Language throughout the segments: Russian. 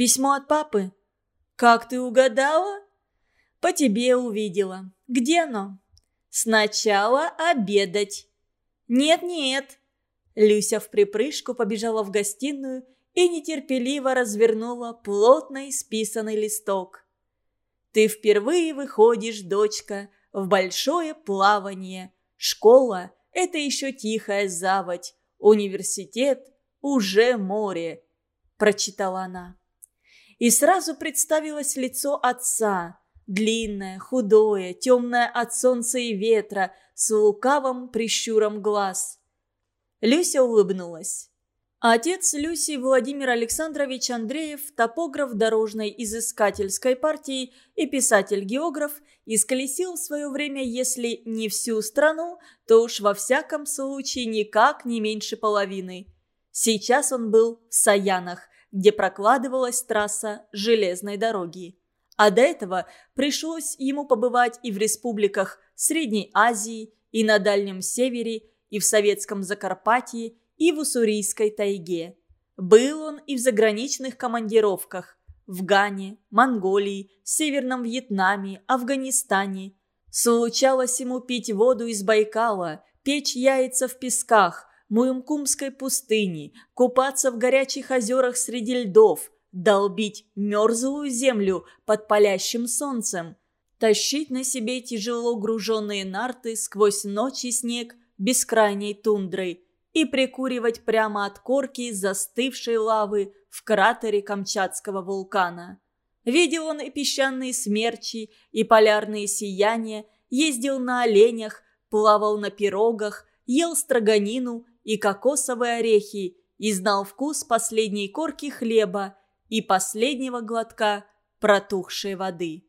Письмо от папы? Как ты угадала? По тебе увидела. Где оно? Сначала обедать. Нет-нет. Люся в припрыжку побежала в гостиную и нетерпеливо развернула плотно исписанный листок. Ты впервые выходишь, дочка, в большое плавание. Школа – это еще тихая заводь. Университет – уже море, прочитала она. И сразу представилось лицо отца, длинное, худое, темное от солнца и ветра, с лукавым прищуром глаз. Люся улыбнулась. Отец Люси Владимир Александрович Андреев, топограф дорожной изыскательской партии и писатель-географ, исколесил в свое время, если не всю страну, то уж во всяком случае никак не меньше половины. Сейчас он был в Саянах, где прокладывалась трасса железной дороги. А до этого пришлось ему побывать и в республиках Средней Азии, и на Дальнем Севере, и в Советском Закарпатье, и в Уссурийской тайге. Был он и в заграничных командировках в Гане, Монголии, Северном Вьетнаме, Афганистане. Случалось ему пить воду из Байкала, печь яйца в песках, Муюмкумской пустыни, купаться в горячих озерах среди льдов, долбить мерзлую землю под палящим солнцем, тащить на себе тяжело груженные нарты сквозь ночь и снег бескрайней тундрой – и прикуривать прямо от корки застывшей лавы в кратере Камчатского вулкана. Видел он и песчаные смерчи, и полярные сияния, ездил на оленях, плавал на пирогах, ел строганину и кокосовые орехи и знал вкус последней корки хлеба и последнего глотка протухшей воды.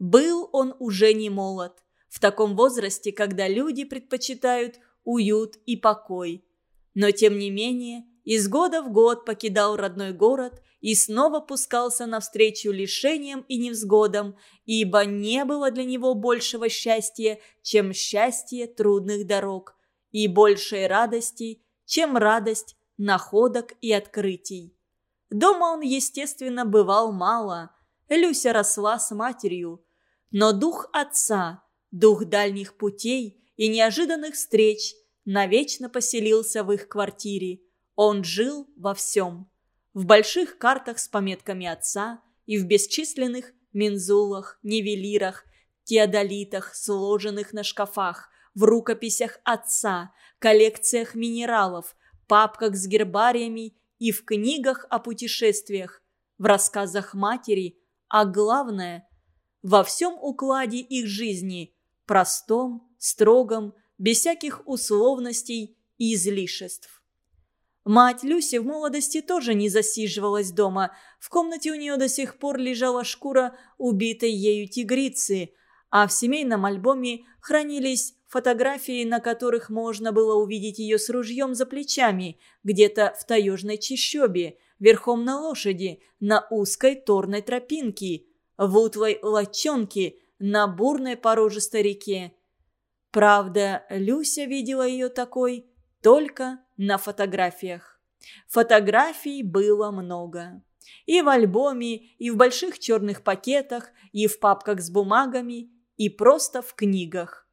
Был он уже не молод, в таком возрасте, когда люди предпочитают уют и покой. Но тем не менее, из года в год покидал родной город и снова пускался навстречу лишениям и невзгодам, ибо не было для него большего счастья, чем счастье трудных дорог, и большей радости, чем радость находок и открытий. Дома он, естественно, бывал мало. Люся росла с матерью. Но дух отца, дух дальних путей и неожиданных встреч – навечно поселился в их квартире. Он жил во всем. В больших картах с пометками отца и в бесчисленных мензулах, нивелирах, теодолитах, сложенных на шкафах, в рукописях отца, коллекциях минералов, папках с гербариями и в книгах о путешествиях, в рассказах матери, а главное – во всем укладе их жизни, простом, строгом, без всяких условностей и излишеств. Мать Люси в молодости тоже не засиживалась дома. В комнате у нее до сих пор лежала шкура убитой ею тигрицы, а в семейном альбоме хранились фотографии, на которых можно было увидеть ее с ружьем за плечами, где-то в таежной чащобе, верхом на лошади, на узкой торной тропинке, в утлой лочонке, на бурной порожистой реке. Правда, Люся видела ее такой только на фотографиях. Фотографий было много. И в альбоме, и в больших черных пакетах, и в папках с бумагами, и просто в книгах.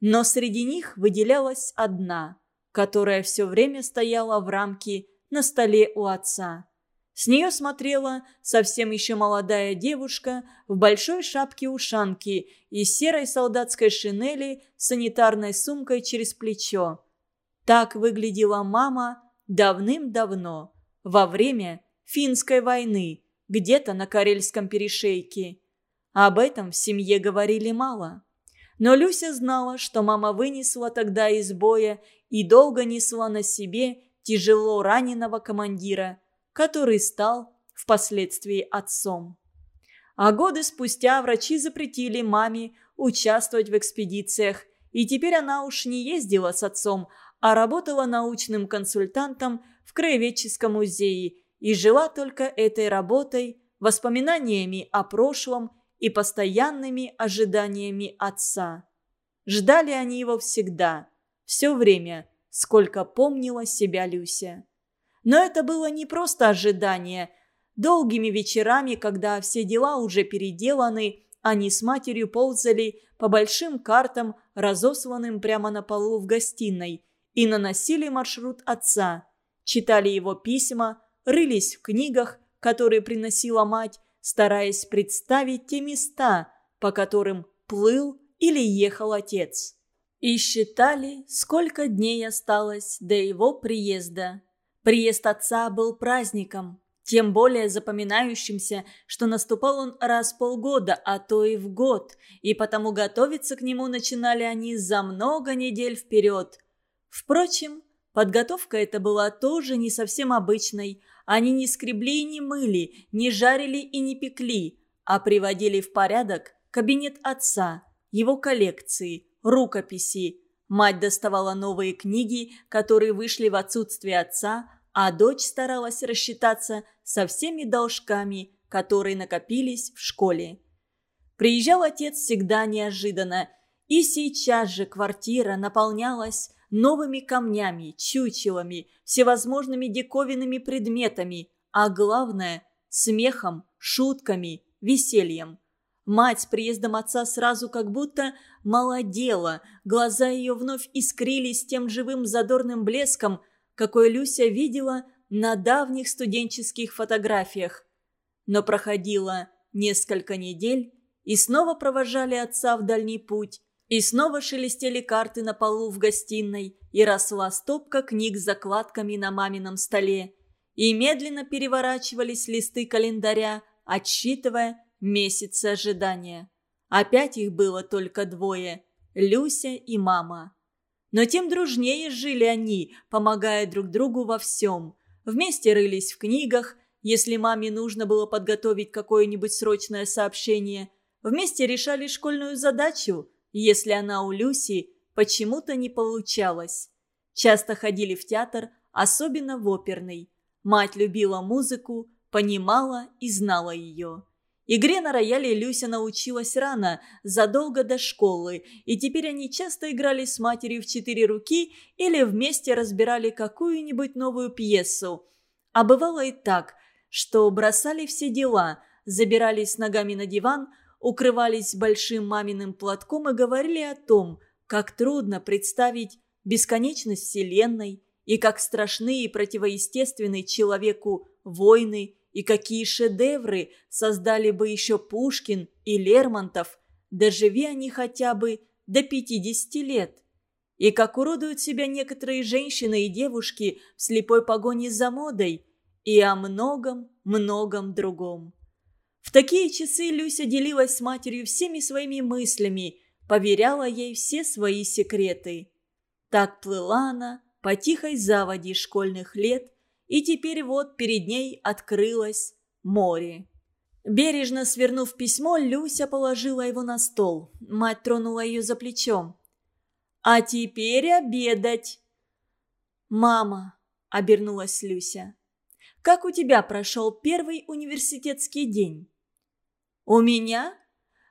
Но среди них выделялась одна, которая все время стояла в рамке на столе у отца. С нее смотрела совсем еще молодая девушка в большой шапке-ушанке и серой солдатской шинели с санитарной сумкой через плечо. Так выглядела мама давным-давно, во время финской войны, где-то на Карельском перешейке. Об этом в семье говорили мало. Но Люся знала, что мама вынесла тогда из боя и долго несла на себе тяжело раненого командира – который стал впоследствии отцом. А годы спустя врачи запретили маме участвовать в экспедициях, и теперь она уж не ездила с отцом, а работала научным консультантом в Краеведческом музее и жила только этой работой, воспоминаниями о прошлом и постоянными ожиданиями отца. Ждали они его всегда, все время, сколько помнила себя Люся. Но это было не просто ожидание. Долгими вечерами, когда все дела уже переделаны, они с матерью ползали по большим картам, разосланным прямо на полу в гостиной, и наносили маршрут отца. Читали его письма, рылись в книгах, которые приносила мать, стараясь представить те места, по которым плыл или ехал отец. И считали, сколько дней осталось до его приезда. Приезд отца был праздником, тем более запоминающимся, что наступал он раз в полгода, а то и в год, и потому готовиться к нему начинали они за много недель вперед. Впрочем, подготовка эта была тоже не совсем обычной. Они не скребли и не мыли, не жарили и не пекли, а приводили в порядок кабинет отца, его коллекции, рукописи. Мать доставала новые книги, которые вышли в отсутствие отца, а дочь старалась рассчитаться со всеми должками, которые накопились в школе. Приезжал отец всегда неожиданно, и сейчас же квартира наполнялась новыми камнями, чучелами, всевозможными диковинными предметами, а главное – смехом, шутками, весельем. Мать с приездом отца сразу как будто молодела, глаза ее вновь искрились тем живым задорным блеском, какой Люся видела на давних студенческих фотографиях. Но проходило несколько недель, и снова провожали отца в дальний путь, и снова шелестели карты на полу в гостиной, и росла стопка книг с закладками на мамином столе, и медленно переворачивались листы календаря, отсчитывая месяцы ожидания. Опять их было только двое – Люся и мама. Но тем дружнее жили они, помогая друг другу во всем. Вместе рылись в книгах, если маме нужно было подготовить какое-нибудь срочное сообщение. Вместе решали школьную задачу, если она у Люси почему-то не получалась. Часто ходили в театр, особенно в оперный. Мать любила музыку, понимала и знала ее. Игре на рояле Люся научилась рано, задолго до школы, и теперь они часто играли с матерью в четыре руки или вместе разбирали какую-нибудь новую пьесу. А бывало и так, что бросали все дела, забирались ногами на диван, укрывались большим маминым платком и говорили о том, как трудно представить бесконечность Вселенной и как страшны и противоестественны человеку войны, и какие шедевры создали бы еще Пушкин и Лермонтов, доживи они хотя бы до 50 лет. И как уродуют себя некоторые женщины и девушки в слепой погоне за модой, и о многом-многом другом. Такие часы Люся делилась с матерью всеми своими мыслями, поверяла ей все свои секреты. Так плыла она по тихой заводе школьных лет – и теперь вот перед ней открылось море. Бережно свернув письмо, Люся положила его на стол. Мать тронула ее за плечом. «А теперь обедать!» «Мама!» – обернулась Люся. «Как у тебя прошел первый университетский день?» «У меня?»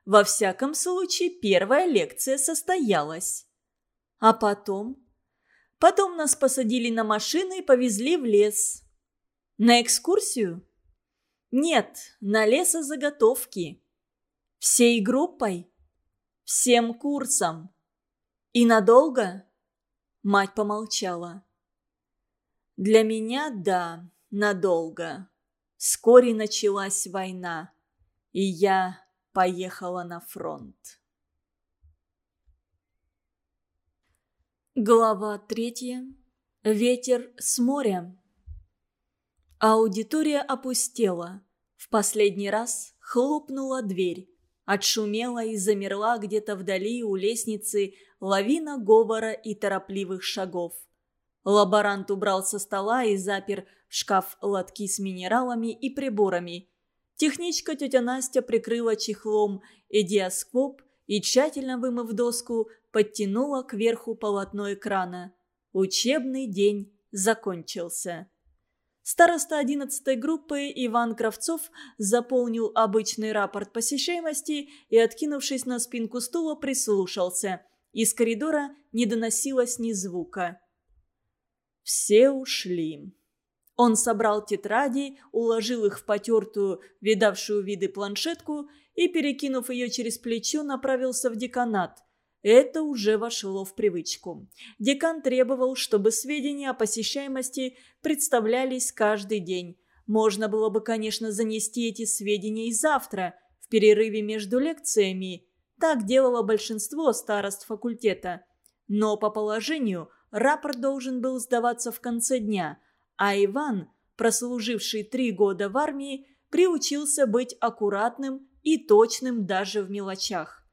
«Во всяком случае, первая лекция состоялась». «А потом?» Потом нас посадили на машины и повезли в лес. На экскурсию? Нет, на лесозаготовки. Всей группой? Всем курсом. И надолго? Мать помолчала. Для меня, да, надолго. Вскоре началась война, и я поехала на фронт. Глава третья. Ветер с моря. Аудитория опустела. В последний раз хлопнула дверь. Отшумела и замерла где-то вдали у лестницы лавина говора и торопливых шагов. Лаборант убрал со стола и запер в шкаф лотки с минералами и приборами. Техничка тетя Настя прикрыла чехлом эдиоскоп и, тщательно вымыв доску, подтянула кверху полотно экрана. Учебный день закончился. Староста 11 группы Иван Кравцов заполнил обычный рапорт посещаемости и, откинувшись на спинку стула, прислушался. Из коридора не доносилось ни звука. «Все ушли». Он собрал тетради, уложил их в потертую, видавшую виды планшетку и, перекинув ее через плечо, направился в деканат. Это уже вошло в привычку. Декан требовал, чтобы сведения о посещаемости представлялись каждый день. Можно было бы, конечно, занести эти сведения и завтра, в перерыве между лекциями. Так делало большинство старост факультета. Но по положению рапорт должен был сдаваться в конце дня – а Иван, прослуживший три года в армии, приучился быть аккуратным и точным даже в мелочах.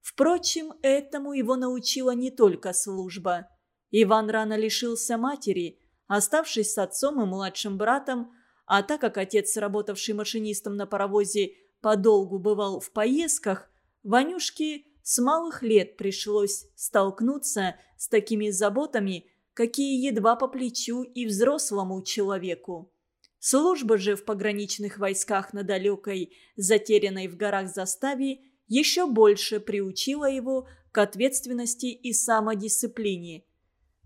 Впрочем, этому его научила не только служба. Иван рано лишился матери, оставшись с отцом и младшим братом, а так как отец, работавший машинистом на паровозе, подолгу бывал в поездках, Ванюшке с малых лет пришлось столкнуться с такими заботами, какие едва по плечу и взрослому человеку. Служба же в пограничных войсках на далекой, затерянной в горах заставе, еще больше приучила его к ответственности и самодисциплине.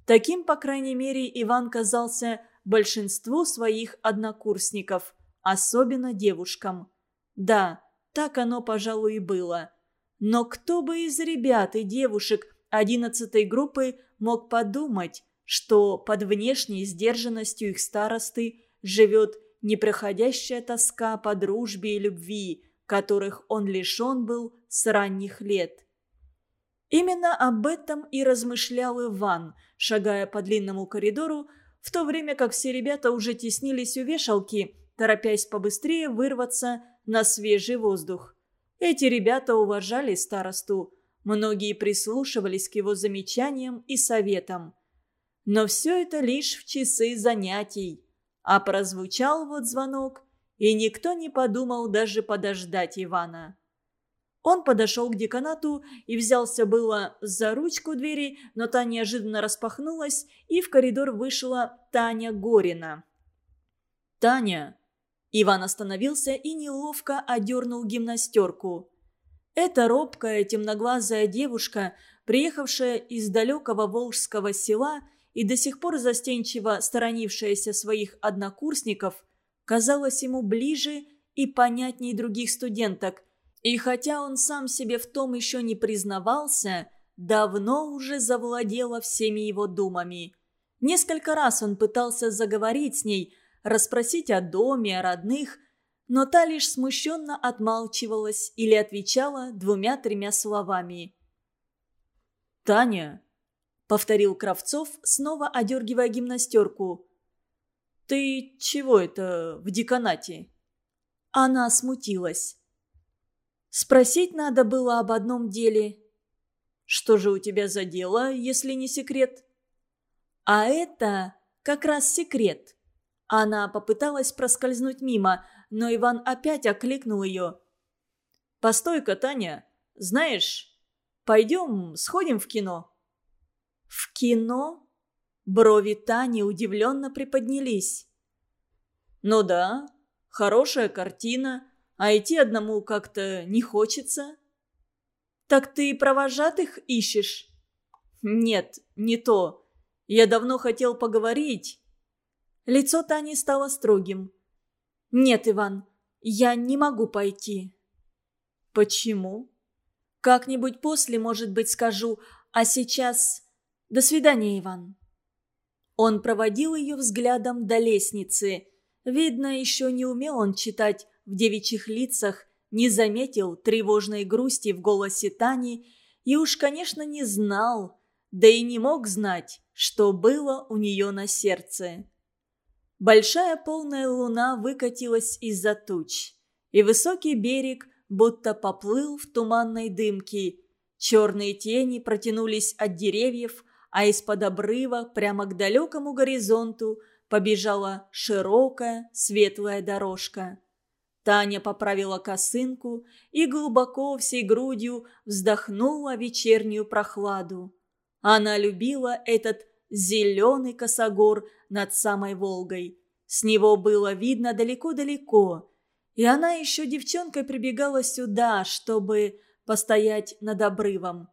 Таким, по крайней мере, Иван казался большинству своих однокурсников, особенно девушкам. Да, так оно, пожалуй, и было. Но кто бы из ребят и девушек одиннадцатой группы мог подумать, что под внешней сдержанностью их старосты живет непроходящая тоска по дружбе и любви, которых он лишен был с ранних лет. Именно об этом и размышлял Иван, шагая по длинному коридору, в то время как все ребята уже теснились у вешалки, торопясь побыстрее вырваться на свежий воздух. Эти ребята уважали старосту, многие прислушивались к его замечаниям и советам – но все это лишь в часы занятий. А прозвучал вот звонок, и никто не подумал даже подождать Ивана. Он подошел к деканату и взялся было за ручку двери, но та неожиданно распахнулась, и в коридор вышла Таня Горина. «Таня!» Иван остановился и неловко одернул гимнастерку. Эта робкая темноглазая девушка, приехавшая из далекого волжского села, и до сих пор застенчиво сторонившаяся своих однокурсников, казалась ему ближе и понятней других студенток. И хотя он сам себе в том еще не признавался, давно уже завладела всеми его думами. Несколько раз он пытался заговорить с ней, расспросить о доме, о родных, но та лишь смущенно отмалчивалась или отвечала двумя-тремя словами. «Таня, — повторил Кравцов, снова одергивая гимнастерку. «Ты чего это в деканате?» Она смутилась. «Спросить надо было об одном деле». «Что же у тебя за дело, если не секрет?» «А это как раз секрет». Она попыталась проскользнуть мимо, но Иван опять окликнул ее. «Постой-ка, Таня, знаешь, пойдем сходим в кино?» «В кино?» Брови Тани удивленно приподнялись. «Ну да, хорошая картина, а идти одному как-то не хочется». «Так ты провожатых ищешь?» «Нет, не то. Я давно хотел поговорить». Лицо Тани стало строгим. «Нет, Иван, я не могу пойти». «Почему?» «Как-нибудь после, может быть, скажу, а сейчас до свидания, Иван». Он проводил ее взглядом до лестницы. Видно, еще не умел он читать в девичьих лицах, не заметил тревожной грусти в голосе Тани и уж, конечно, не знал, да и не мог знать, что было у нее на сердце. Большая полная луна выкатилась из-за туч, и высокий берег будто поплыл в туманной дымке. Черные тени протянулись от деревьев, а из-под обрыва прямо к далекому горизонту побежала широкая светлая дорожка. Таня поправила косынку и глубоко всей грудью вздохнула вечернюю прохладу. Она любила этот зеленый косогор над самой Волгой. С него было видно далеко-далеко. И она еще девчонкой прибегала сюда, чтобы постоять над обрывом.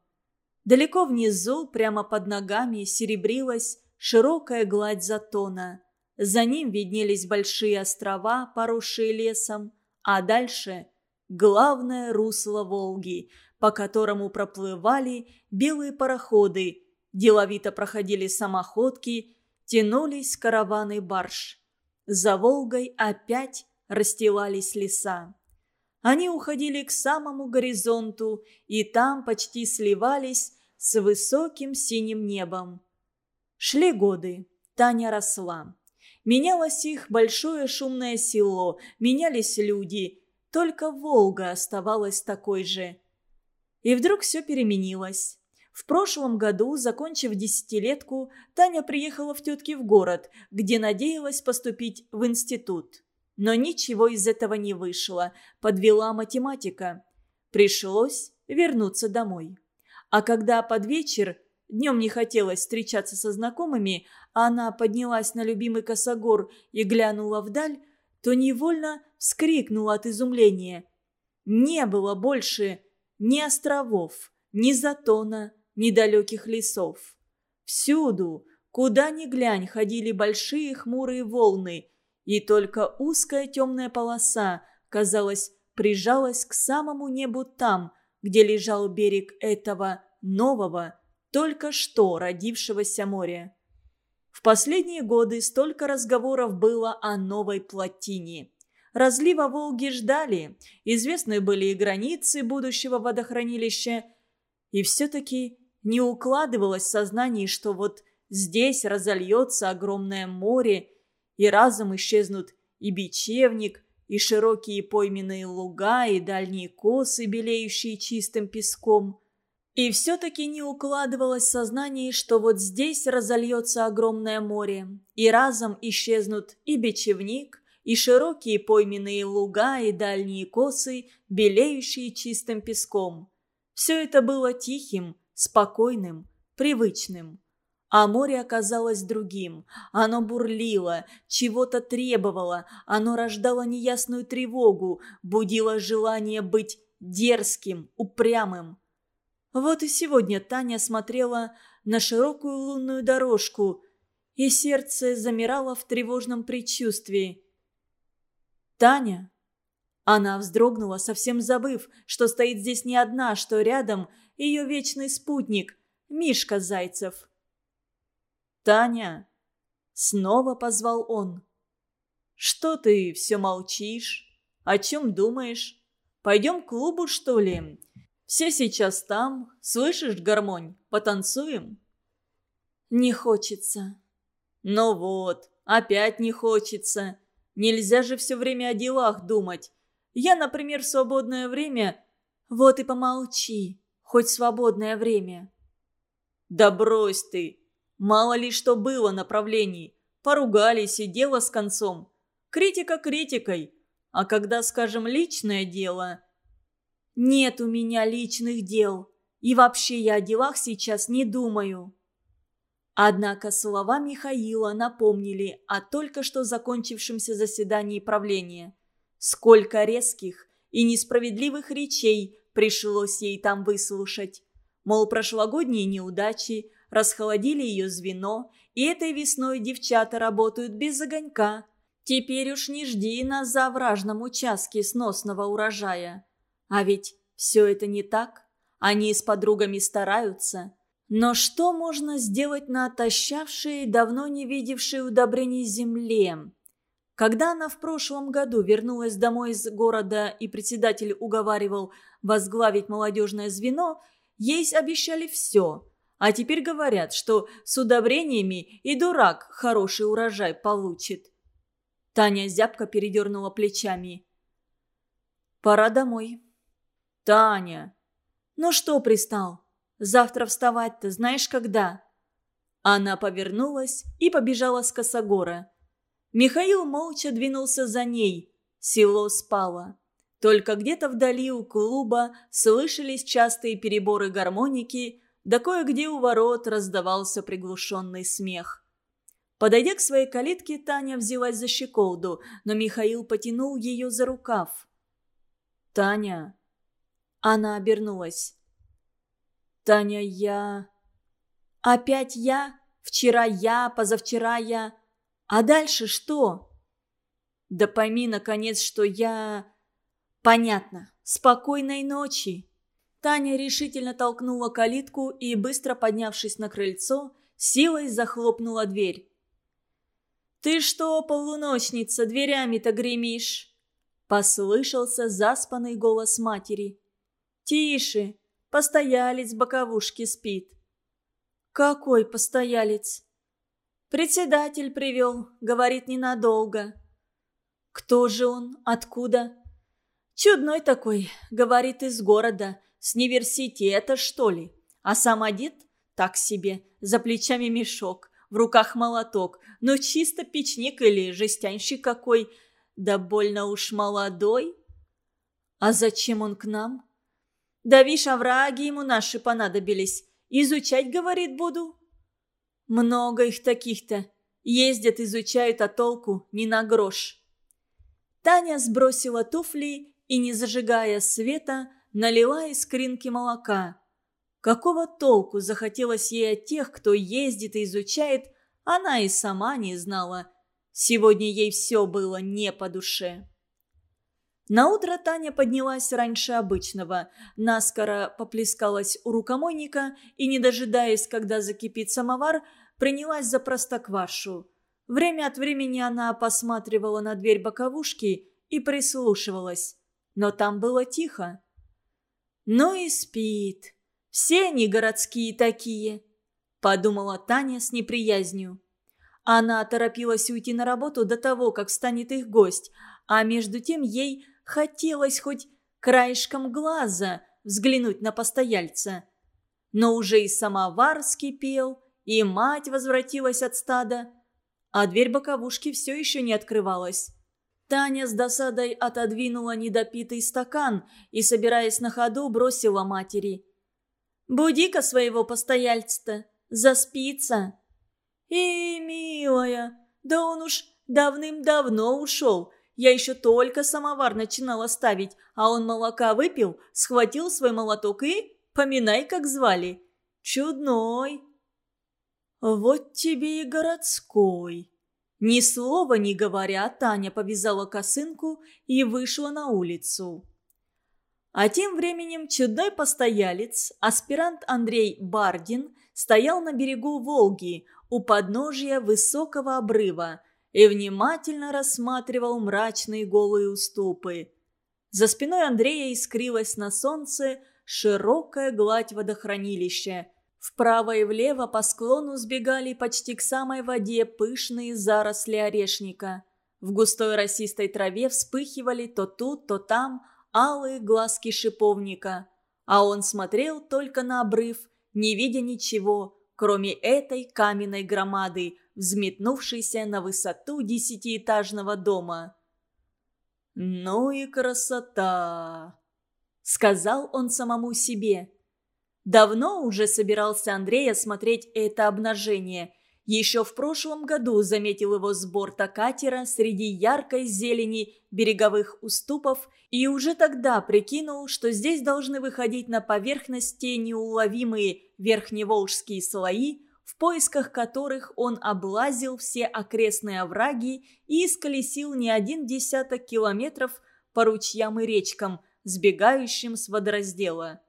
Далеко внизу, прямо под ногами, серебрилась широкая гладь затона. За ним виднелись большие острова, поросшие лесом, а дальше – главное русло Волги, по которому проплывали белые пароходы, деловито проходили самоходки, тянулись караваны барж. За Волгой опять расстилались леса. Они уходили к самому горизонту и там почти сливались с высоким синим небом. Шли годы, Таня росла. Менялось их большое шумное село, менялись люди, только Волга оставалась такой же. И вдруг все переменилось. В прошлом году, закончив десятилетку, Таня приехала в тетки в город, где надеялась поступить в институт. Но ничего из этого не вышло, подвела математика. Пришлось вернуться домой. А когда под вечер, днем не хотелось встречаться со знакомыми, а она поднялась на любимый косогор и глянула вдаль, то невольно вскрикнула от изумления. Не было больше ни островов, ни затона, ни далеких лесов. Всюду, куда ни глянь, ходили большие хмурые волны, и только узкая темная полоса, казалось, прижалась к самому небу там, где лежал берег этого нового, только что родившегося моря. В последние годы столько разговоров было о новой плотине. Разлива Волги ждали, известны были и границы будущего водохранилища, и все-таки не укладывалось в сознании, что вот здесь разольется огромное море, и разом исчезнут и бечевник, и широкие пойменные луга, и дальние косы, белеющие чистым песком. И все-таки не укладывалось в что вот здесь разольется огромное море, и разом исчезнут и бечевник, и широкие пойменные луга, и дальние косы, белеющие чистым песком. Все это было тихим, спокойным, привычным. А море оказалось другим. Оно бурлило, чего-то требовало, оно рождало неясную тревогу, будило желание быть дерзким, упрямым. Вот и сегодня Таня смотрела на широкую лунную дорожку, и сердце замирало в тревожном предчувствии. «Таня!» Она вздрогнула, совсем забыв, что стоит здесь не одна, что рядом ее вечный спутник, Мишка Зайцев. «Таня!» Снова позвал он. «Что ты все молчишь? О чем думаешь? Пойдем к клубу, что ли? Все сейчас там. Слышишь, гармонь? Потанцуем?» «Не хочется». «Ну вот, опять не хочется. Нельзя же все время о делах думать. Я, например, в свободное время...» «Вот и помолчи, хоть свободное время». «Да брось ты! Мало ли что было направлений. Поругались и дело с концом. Критика критикой. А когда, скажем, личное дело... Нет у меня личных дел. И вообще я о делах сейчас не думаю. Однако слова Михаила напомнили о только что закончившемся заседании правления. Сколько резких и несправедливых речей пришлось ей там выслушать. Мол, прошлогодние неудачи, расхолодили ее звено, и этой весной девчата работают без огонька. Теперь уж не жди на завражном участке сносного урожая. А ведь все это не так. Они с подругами стараются. Но что можно сделать на отощавшей, давно не видевшей удобрений земле? Когда она в прошлом году вернулась домой из города и председатель уговаривал возглавить молодежное звено, ей обещали все – а теперь говорят, что с удобрениями и дурак хороший урожай получит. Таня зябко передернула плечами. «Пора домой». «Таня!» «Ну что пристал? Завтра вставать-то знаешь когда?» Она повернулась и побежала с косогора. Михаил молча двинулся за ней. Село спало. Только где-то вдали у клуба слышались частые переборы гармоники, да кое-где у ворот раздавался приглушенный смех. Подойдя к своей калитке, Таня взялась за щеколду, но Михаил потянул ее за рукав. «Таня...» Она обернулась. «Таня, я...» «Опять я? Вчера я, позавчера я...» А дальше что? Да пойми, наконец, что я... Понятно. Спокойной ночи. Таня решительно толкнула калитку и, быстро поднявшись на крыльцо, силой захлопнула дверь. «Ты что, полуночница, дверями-то гремишь?» Послышался заспанный голос матери. «Тише, постоялец боковушки спит». «Какой постоялец?» «Председатель привел, говорит, ненадолго». «Кто же он? Откуда?» «Чудной такой, говорит, из города, с университета, что ли. А сам одет так себе, за плечами мешок, в руках молоток, но чисто печник или жестянщик какой, да больно уж молодой. А зачем он к нам? Да вишь, овраги ему наши понадобились. Изучать, говорит, буду. Много их таких-то. Ездят, изучают, а толку не на грош. Таня сбросила туфли и, не зажигая света, налила из кринки молока. Какого толку захотелось ей от тех, кто ездит и изучает, она и сама не знала. Сегодня ей все было не по душе. Наутро Таня поднялась раньше обычного, наскоро поплескалась у рукомойника и, не дожидаясь, когда закипит самовар, принялась за простоквашу. Время от времени она посматривала на дверь боковушки и прислушивалась, но там было тихо. «Ну и спит. Все они городские такие», – подумала Таня с неприязнью. Она торопилась уйти на работу до того, как встанет их гость, а между тем ей хотелось хоть краешком глаза взглянуть на постояльца. Но уже и самовар скипел, и мать возвратилась от стада, а дверь боковушки все еще не открывалась. Таня с досадой отодвинула недопитый стакан и, собираясь на ходу, бросила матери. «Буди-ка своего постояльца-то, заспится!» «И, милая, да он уж давным-давно ушел. Я еще только самовар начинала ставить, а он молока выпил, схватил свой молоток и, поминай, как звали, чудной». «Вот тебе и городской», ни слова не говоря, Таня повязала косынку и вышла на улицу. А тем временем чудной постоялец, аспирант Андрей Бардин, стоял на берегу Волги у подножия высокого обрыва и внимательно рассматривал мрачные голые уступы. За спиной Андрея искрилась на солнце широкая гладь водохранилища, Вправо и влево по склону сбегали почти к самой воде пышные заросли орешника. В густой росистой траве вспыхивали то тут, то там алые глазки шиповника. А он смотрел только на обрыв, не видя ничего, кроме этой каменной громады, взметнувшейся на высоту десятиэтажного дома. «Ну и красота!» — сказал он самому себе. Давно уже собирался Андрей осмотреть это обнажение. Еще в прошлом году заметил его с борта катера среди яркой зелени береговых уступов и уже тогда прикинул, что здесь должны выходить на поверхность те неуловимые верхневолжские слои, в поисках которых он облазил все окрестные овраги и исколесил не один десяток километров по ручьям и речкам, сбегающим с водораздела.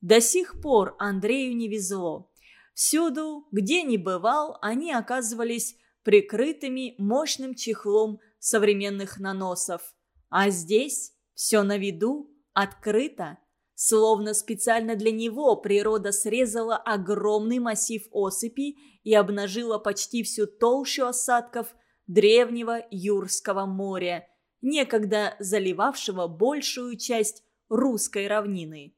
До сих пор Андрею не везло. Всюду, где ни бывал, они оказывались прикрытыми мощным чехлом современных наносов. А здесь все на виду, открыто. Словно специально для него природа срезала огромный массив осыпи и обнажила почти всю толщу осадков древнего Юрского моря, некогда заливавшего большую часть русской равнины.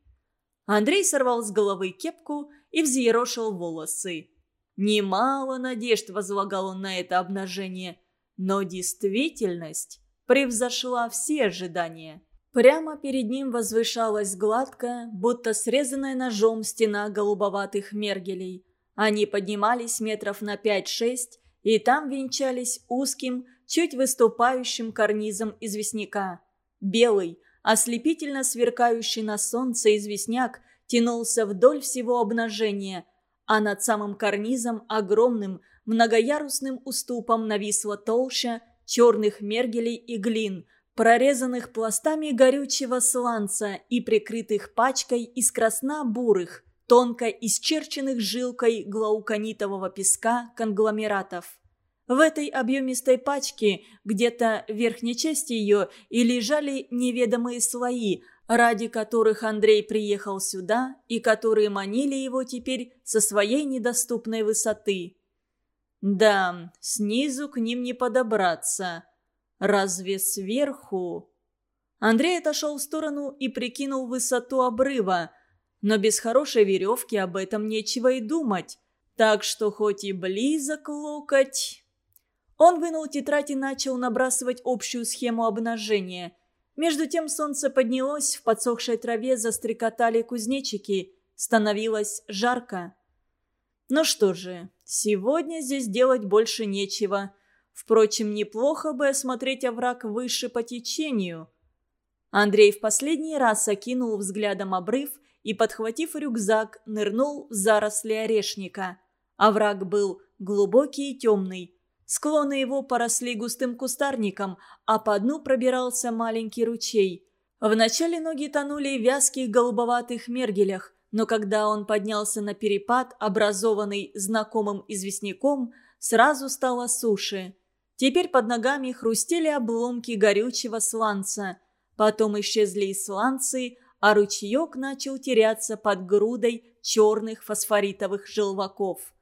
Андрей сорвал с головы кепку и взъерошил волосы. Немало надежд возлагал он на это обнажение, но действительность превзошла все ожидания. Прямо перед ним возвышалась гладкая, будто срезанная ножом стена голубоватых мергелей. Они поднимались метров на пять-шесть, и там венчались узким, чуть выступающим карнизом известняка. Белый, Ослепительно сверкающий на солнце известняк тянулся вдоль всего обнажения, а над самым карнизом огромным многоярусным уступом нависла толща черных мергелей и глин, прорезанных пластами горючего сланца и прикрытых пачкой из красна-бурых, тонко исчерченных жилкой глауконитового песка конгломератов. В этой объемистой пачке, где-то в верхней части ее, и лежали неведомые слои, ради которых Андрей приехал сюда и которые манили его теперь со своей недоступной высоты. Да, снизу к ним не подобраться. Разве сверху? Андрей отошел в сторону и прикинул высоту обрыва, но без хорошей веревки об этом нечего и думать. Так что хоть и близок локоть... Он вынул тетрадь и начал набрасывать общую схему обнажения. Между тем солнце поднялось, в подсохшей траве застрекотали кузнечики. Становилось жарко. Ну что же, сегодня здесь делать больше нечего. Впрочем, неплохо бы осмотреть овраг выше по течению. Андрей в последний раз окинул взглядом обрыв и, подхватив рюкзак, нырнул в заросли орешника. Овраг был глубокий и темный. Склоны его поросли густым кустарником, а по дну пробирался маленький ручей. Вначале ноги тонули в вязких голубоватых мергелях, но когда он поднялся на перепад, образованный знакомым известняком, сразу стало суше. Теперь под ногами хрустели обломки горючего сланца. Потом исчезли и сланцы, а ручеек начал теряться под грудой черных фосфоритовых желваков.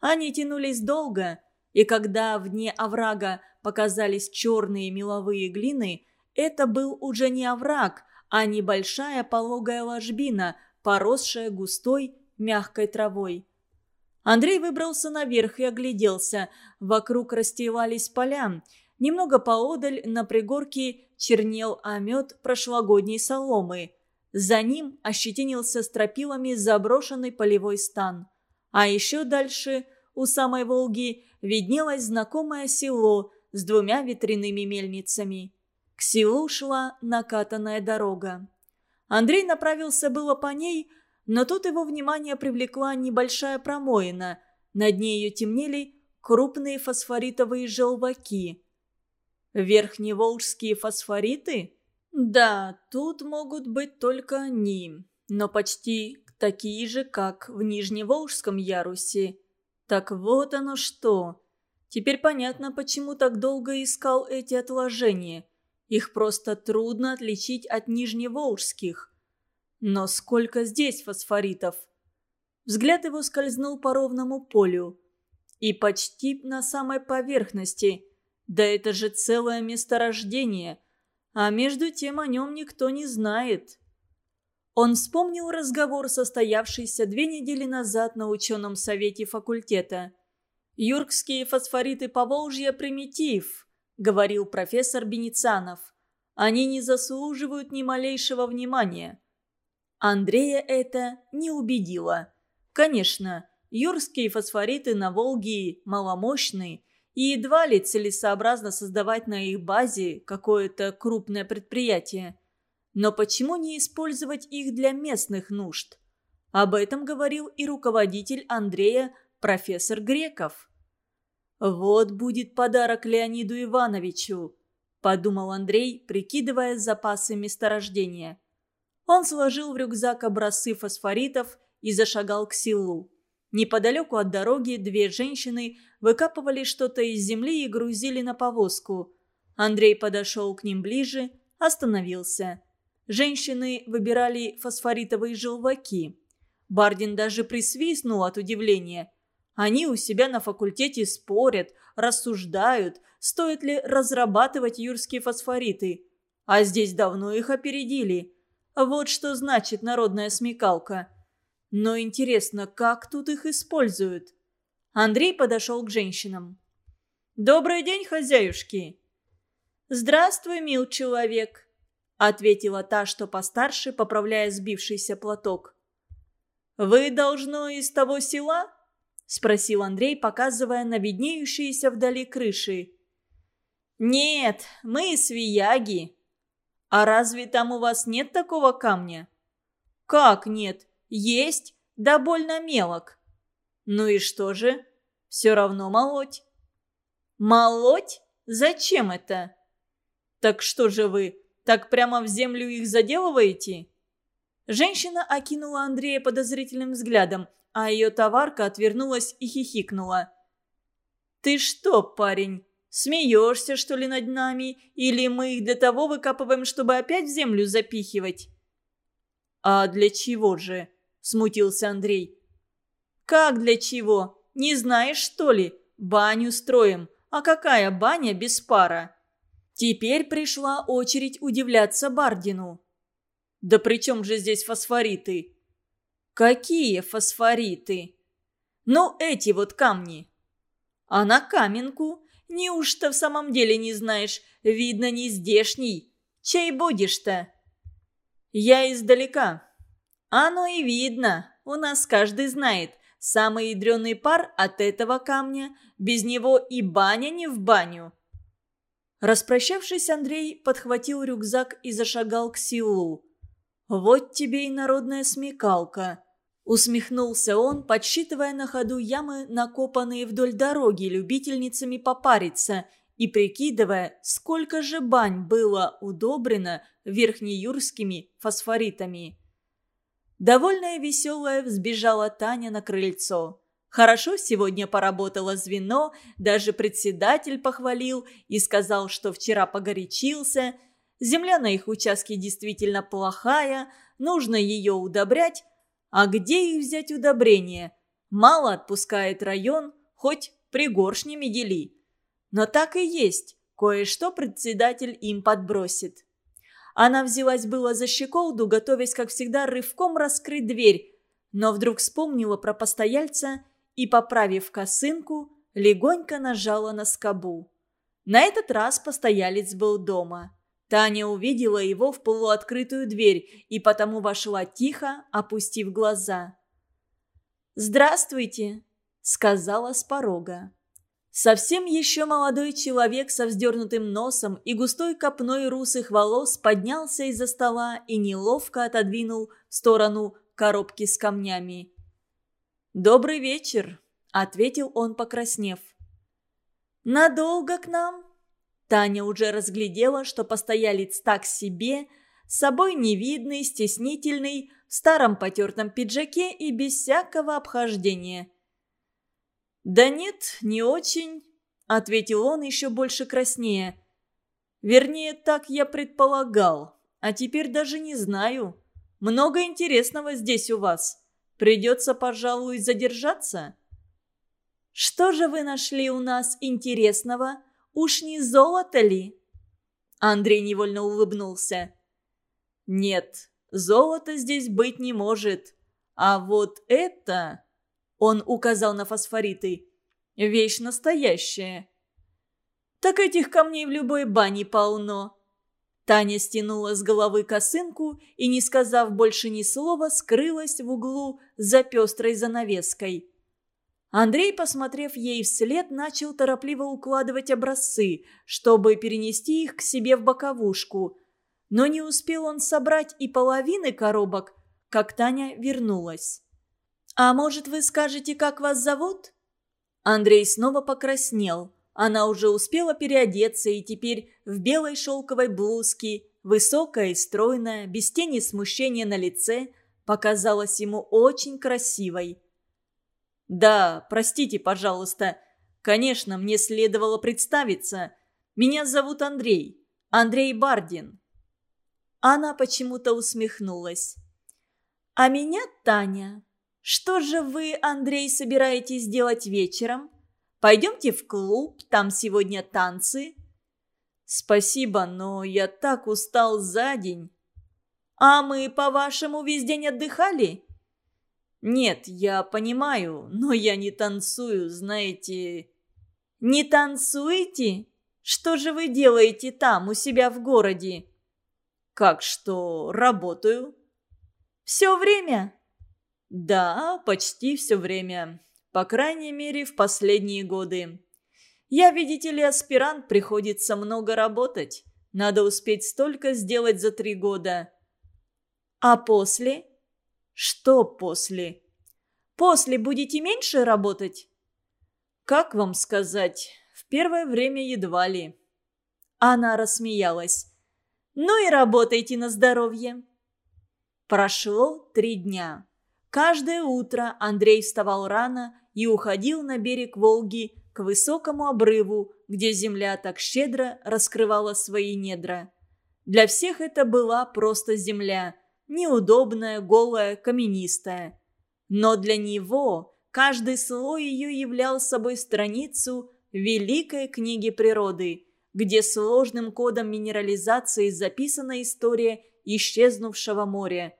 Они тянулись долго – и когда вне оврага показались черные меловые глины, это был уже не овраг, а небольшая пологая ложбина, поросшая густой мягкой травой. Андрей выбрался наверх и огляделся. Вокруг расстилались поля. Немного поодаль на пригорке чернел омет прошлогодней соломы. За ним ощетинился стропилами заброшенный полевой стан. А еще дальше, у самой Волги, виднелось знакомое село с двумя ветряными мельницами. К селу шла накатанная дорога. Андрей направился было по ней, но тут его внимание привлекла небольшая промоина. На дне ее темнели крупные фосфоритовые желваки. Верхневолжские фосфориты? Да, тут могут быть только они, но почти такие же, как в Нижневолжском ярусе. Так вот оно что. Теперь понятно, почему так долго искал эти отложения. Их просто трудно отличить от нижневолжских. Но сколько здесь фосфоритов? Взгляд его скользнул по ровному полю. И почти на самой поверхности. Да это же целое месторождение. А между тем о нем никто не знает. Он вспомнил разговор, состоявшийся две недели назад на ученом совете факультета. «Юркские фосфориты Поволжья – примитив», – говорил профессор Беницанов. «Они не заслуживают ни малейшего внимания». Андрея это не убедило. Конечно, юрские фосфориты на Волге маломощные, и едва ли целесообразно создавать на их базе какое-то крупное предприятие – но почему не использовать их для местных нужд? Об этом говорил и руководитель Андрея, профессор Греков. «Вот будет подарок Леониду Ивановичу», – подумал Андрей, прикидывая запасы месторождения. Он сложил в рюкзак образцы фосфоритов и зашагал к селу. Неподалеку от дороги две женщины выкапывали что-то из земли и грузили на повозку. Андрей подошел к ним ближе, остановился – Женщины выбирали фосфоритовые желваки. Бардин даже присвистнул от удивления. Они у себя на факультете спорят, рассуждают, стоит ли разрабатывать юрские фосфориты. А здесь давно их опередили. Вот что значит народная смекалка. Но интересно, как тут их используют? Андрей подошел к женщинам. «Добрый день, хозяюшки!» «Здравствуй, мил человек!» Ответила та, что постарше, поправляя сбившийся платок. «Вы, должно, из того села?» – спросил Андрей, показывая на виднеющиеся вдали крыши. «Нет, мы из Вияги. А разве там у вас нет такого камня?» «Как нет? Есть, да больно мелок». «Ну и что же? все равно молоть». «Молоть? Зачем это?» «Так что же вы, так прямо в землю их заделываете?» Женщина окинула Андрея подозрительным взглядом, а ее товарка отвернулась и хихикнула. «Ты что, парень, смеешься, что ли, над нами? Или мы их для того выкапываем, чтобы опять в землю запихивать?» «А для чего же?» – смутился Андрей. «Как для чего? Не знаешь, что ли? Баню строим. А какая баня без пара?» Теперь пришла очередь удивляться Бардину. «Да при чем же здесь фосфориты?» «Какие фосфориты?» «Ну, эти вот камни». «А на каменку? Неужто в самом деле не знаешь? Видно, не здешний. Чей будешь-то?» «Я издалека». «Оно и видно. У нас каждый знает. Самый ядреный пар от этого камня. Без него и баня не в баню». Распрощавшись, Андрей подхватил рюкзак и зашагал к селу. «Вот тебе и народная смекалка», – усмехнулся он, подсчитывая на ходу ямы, накопанные вдоль дороги любительницами попариться, и прикидывая, сколько же бань было удобрено верхнеюрскими фосфоритами. Довольная и веселая взбежала Таня на крыльцо. Хорошо сегодня поработало звено, даже председатель похвалил и сказал, что вчера погорячился. Земля на их участке действительно плохая, нужно ее удобрять. А где их взять удобрение? Мало отпускает район, хоть пригоршнями дели. Но так и есть, кое-что председатель им подбросит. Она взялась было за щеколду, готовясь, как всегда, рывком раскрыть дверь, но вдруг вспомнила про постояльца и, поправив косынку, легонько нажала на скобу. На этот раз постоялец был дома. Таня увидела его в полуоткрытую дверь и потому вошла тихо, опустив глаза. «Здравствуйте», — сказала с порога. Совсем еще молодой человек со вздернутым носом и густой копной русых волос поднялся из-за стола и неловко отодвинул в сторону коробки с камнями. «Добрый вечер», — ответил он, покраснев. «Надолго к нам?» Таня уже разглядела, что постоялец так себе, с собой невидный, стеснительный, в старом потертом пиджаке и без всякого обхождения. «Да нет, не очень», — ответил он еще больше краснее. «Вернее, так я предполагал, а теперь даже не знаю. Много интересного здесь у вас». Придется, пожалуй, задержаться. Что же вы нашли у нас интересного? Уж не золото ли? Андрей невольно улыбнулся. Нет, золота здесь быть не может. А вот это... Он указал на фосфориты. Вещь настоящая. Так этих камней в любой бане полно. Таня стянула с головы косынку и, не сказав больше ни слова, скрылась в углу за пестрой занавеской. Андрей, посмотрев ей вслед, начал торопливо укладывать образцы, чтобы перенести их к себе в боковушку. Но не успел он собрать и половины коробок, как Таня вернулась. «А может, вы скажете, как вас зовут?» Андрей снова покраснел. Она уже успела переодеться и теперь в белой шелковой блузке, высокая и стройная, без тени смущения на лице, показалась ему очень красивой. «Да, простите, пожалуйста. Конечно, мне следовало представиться. Меня зовут Андрей. Андрей Бардин». Она почему-то усмехнулась. «А меня Таня. Что же вы, Андрей, собираетесь делать вечером?» Пойдемте в клуб, там сегодня танцы». «Спасибо, но я так устал за день». «А мы, по-вашему, весь день отдыхали?» «Нет, я понимаю, но я не танцую, знаете...» «Не танцуете? Что же вы делаете там, у себя в городе?» «Как что, работаю». «Все время?» «Да, почти все время. По крайней мере, в последние годы. Я, видите ли, аспирант, приходится много работать. Надо успеть столько сделать за три года. А после? Что после? После будете меньше работать? Как вам сказать, в первое время едва ли. Она рассмеялась. Ну и работайте на здоровье. Прошло три дня. Каждое утро Андрей вставал рано и уходил на берег Волги к высокому обрыву, где земля так щедро раскрывала свои недра. Для всех это была просто земля, неудобная, голая, каменистая. Но для него каждый слой ее являл собой страницу великой книги природы, где сложным кодом минерализации записана история исчезнувшего моря.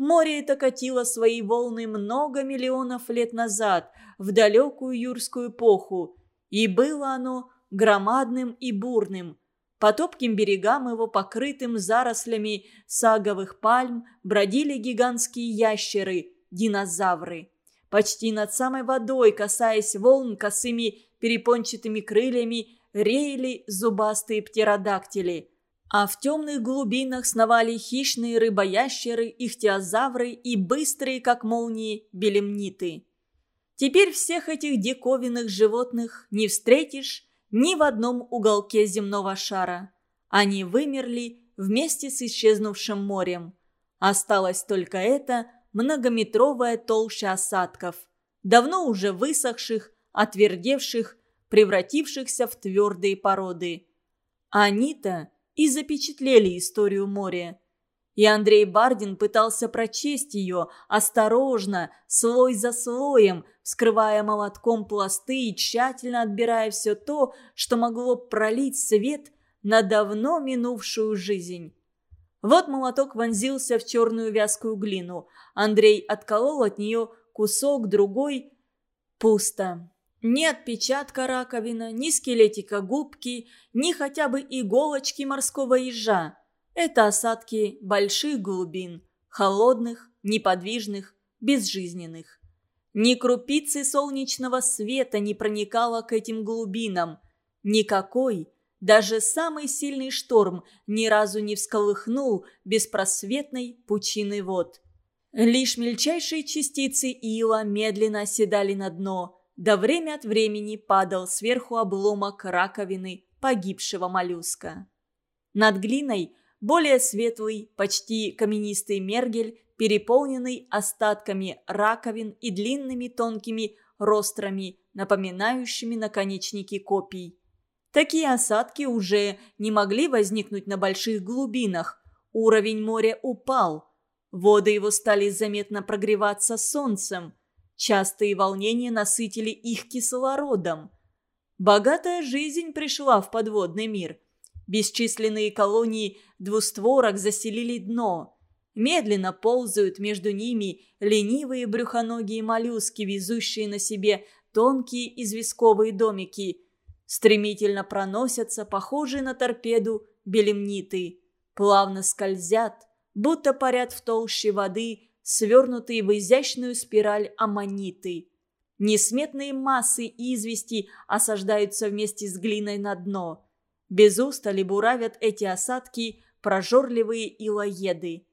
Море это катило свои волны много миллионов лет назад, в далекую юрскую эпоху, и было оно громадным и бурным. По топким берегам его, покрытым зарослями саговых пальм, бродили гигантские ящеры, динозавры. Почти над самой водой, касаясь волн косыми перепончатыми крыльями, реяли зубастые птеродактили. А в темных глубинах сновали хищные рыбоящеры, ихтиозавры и быстрые, как молнии, белемниты. Теперь всех этих диковинных животных не встретишь ни в одном уголке земного шара. Они вымерли вместе с исчезнувшим морем. Осталась только эта многометровая толща осадков, давно уже высохших, отвердевших, превратившихся в твердые породы. Они-то и запечатлели историю моря. И Андрей Бардин пытался прочесть ее осторожно, слой за слоем, вскрывая молотком пласты и тщательно отбирая все то, что могло пролить свет на давно минувшую жизнь. Вот молоток вонзился в черную вязкую глину. Андрей отколол от нее кусок, другой. Пусто. Ни отпечатка раковина, ни скелетика губки, ни хотя бы иголочки морского ежа. Это осадки больших глубин, холодных, неподвижных, безжизненных. Ни крупицы солнечного света не проникало к этим глубинам. Никакой, даже самый сильный шторм ни разу не всколыхнул беспросветной пучины вод. Лишь мельчайшие частицы ила медленно оседали на дно, да время от времени падал сверху обломок раковины погибшего моллюска. Над глиной более светлый, почти каменистый мергель, переполненный остатками раковин и длинными тонкими рострами, напоминающими наконечники копий. Такие осадки уже не могли возникнуть на больших глубинах. Уровень моря упал. Воды его стали заметно прогреваться солнцем. Частые волнения насытили их кислородом. Богатая жизнь пришла в подводный мир – Бесчисленные колонии двустворок заселили дно. Медленно ползают между ними ленивые брюхоногие моллюски, везущие на себе тонкие известковые домики. Стремительно проносятся, похожие на торпеду, белемниты. Плавно скользят, будто парят в толще воды, свернутые в изящную спираль аммониты. Несметные массы извести осаждаются вместе с глиной на дно – без устали буравят эти осадки прожорливые илоеды.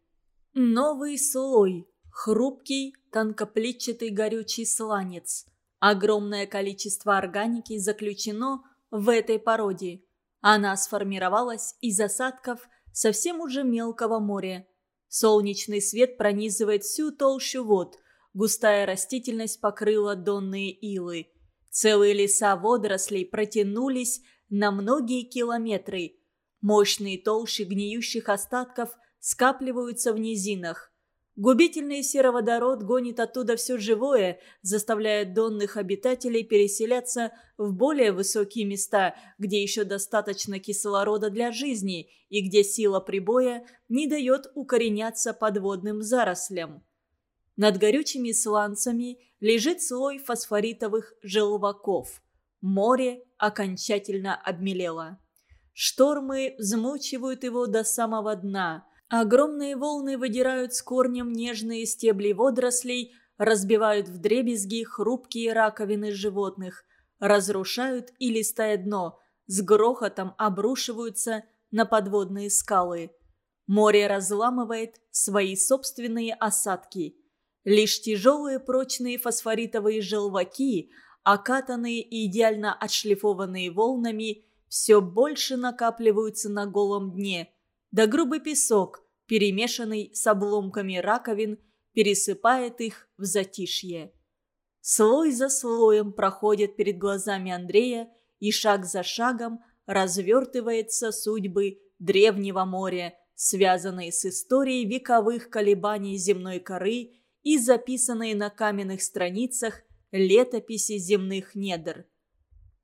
Новый слой. Хрупкий, тонкоплечатый горючий сланец. Огромное количество органики заключено в этой породе. Она сформировалась из осадков совсем уже мелкого моря. Солнечный свет пронизывает всю толщу вод. Густая растительность покрыла донные илы. Целые леса водорослей протянулись на многие километры. Мощные толщи гниющих остатков скапливаются в низинах. Губительный сероводород гонит оттуда все живое, заставляя донных обитателей переселяться в более высокие места, где еще достаточно кислорода для жизни и где сила прибоя не дает укореняться подводным зарослям. Над горючими сланцами лежит слой фосфоритовых желваков. Море окончательно обмелело. Штормы взмучивают его до самого дна. Огромные волны выдирают с корнем нежные стебли водорослей, разбивают вдребезги хрупкие раковины животных, разрушают и листая дно, с грохотом обрушиваются на подводные скалы. Море разламывает свои собственные осадки. Лишь тяжелые прочные фосфоритовые желваки – окатанные и идеально отшлифованные волнами, все больше накапливаются на голом дне, да грубый песок, перемешанный с обломками раковин, пересыпает их в затишье. Слой за слоем проходят перед глазами Андрея, и шаг за шагом развертывается судьбы древнего моря, связанные с историей вековых колебаний земной коры и записанные на каменных страницах летописи земных недр.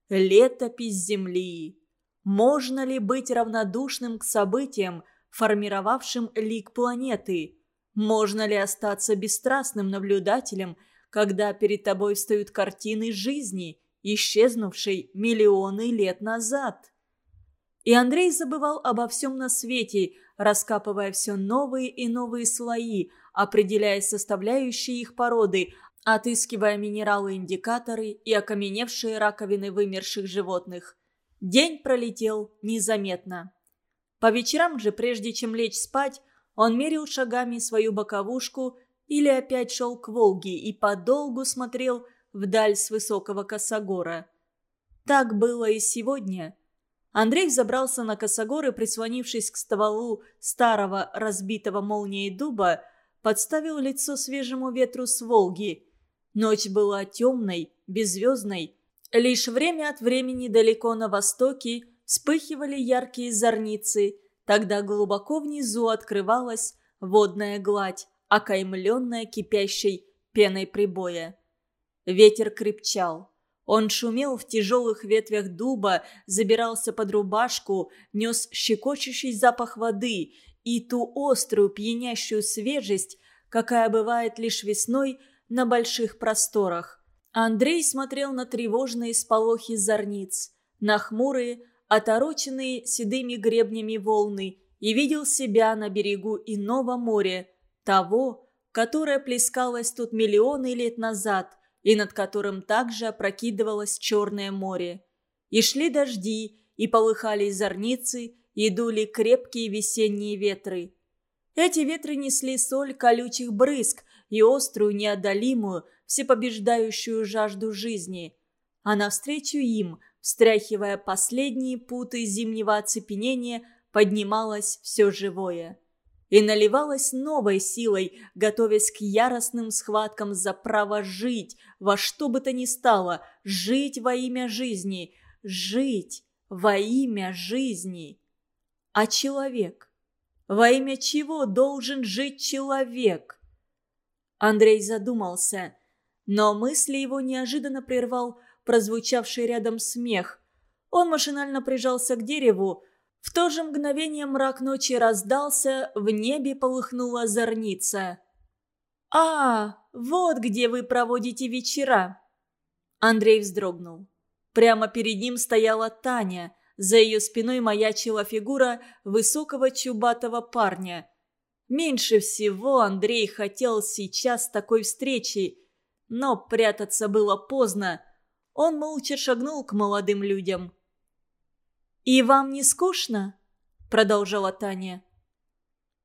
Летопись Земли. Можно ли быть равнодушным к событиям, формировавшим лик планеты? Можно ли остаться бесстрастным наблюдателем, когда перед тобой встают картины жизни, исчезнувшей миллионы лет назад? И Андрей забывал обо всем на свете, раскапывая все новые и новые слои, определяя составляющие их породы, отыскивая минералы-индикаторы и окаменевшие раковины вымерших животных. День пролетел незаметно. По вечерам же, прежде чем лечь спать, он мерил шагами свою боковушку или опять шел к Волге и подолгу смотрел вдаль с высокого косогора. Так было и сегодня. Андрей забрался на косогор и, прислонившись к стволу старого разбитого молнией дуба, подставил лицо свежему ветру с Волги. Ночь была темной, беззвездной. Лишь время от времени далеко на востоке вспыхивали яркие зорницы. Тогда глубоко внизу открывалась водная гладь, окаймленная кипящей пеной прибоя. Ветер крепчал. Он шумел в тяжелых ветвях дуба, забирался под рубашку, нес щекочущий запах воды и ту острую пьянящую свежесть, какая бывает лишь весной на больших просторах. Андрей смотрел на тревожные сполохи зорниц, на хмурые, отороченные седыми гребнями волны и видел себя на берегу иного моря, того, которое плескалось тут миллионы лет назад – и над которым также опрокидывалось Черное море. И шли дожди, и полыхали зорницы, и дули крепкие весенние ветры. Эти ветры несли соль колючих брызг и острую, неодолимую, всепобеждающую жажду жизни. А навстречу им, встряхивая последние путы зимнего оцепенения, поднималось все живое и наливалась новой силой, готовясь к яростным схваткам за право жить, во что бы то ни стало, жить во имя жизни, жить во имя жизни. А человек? Во имя чего должен жить человек? Андрей задумался, но мысли его неожиданно прервал прозвучавший рядом смех. Он машинально прижался к дереву, в то же мгновение мрак ночи раздался, в небе полыхнула зорница. «А, вот где вы проводите вечера!» Андрей вздрогнул. Прямо перед ним стояла Таня. За ее спиной маячила фигура высокого чубатого парня. Меньше всего Андрей хотел сейчас такой встречи, но прятаться было поздно. Он молча шагнул к молодым людям. «И вам не скучно?» – продолжала Таня.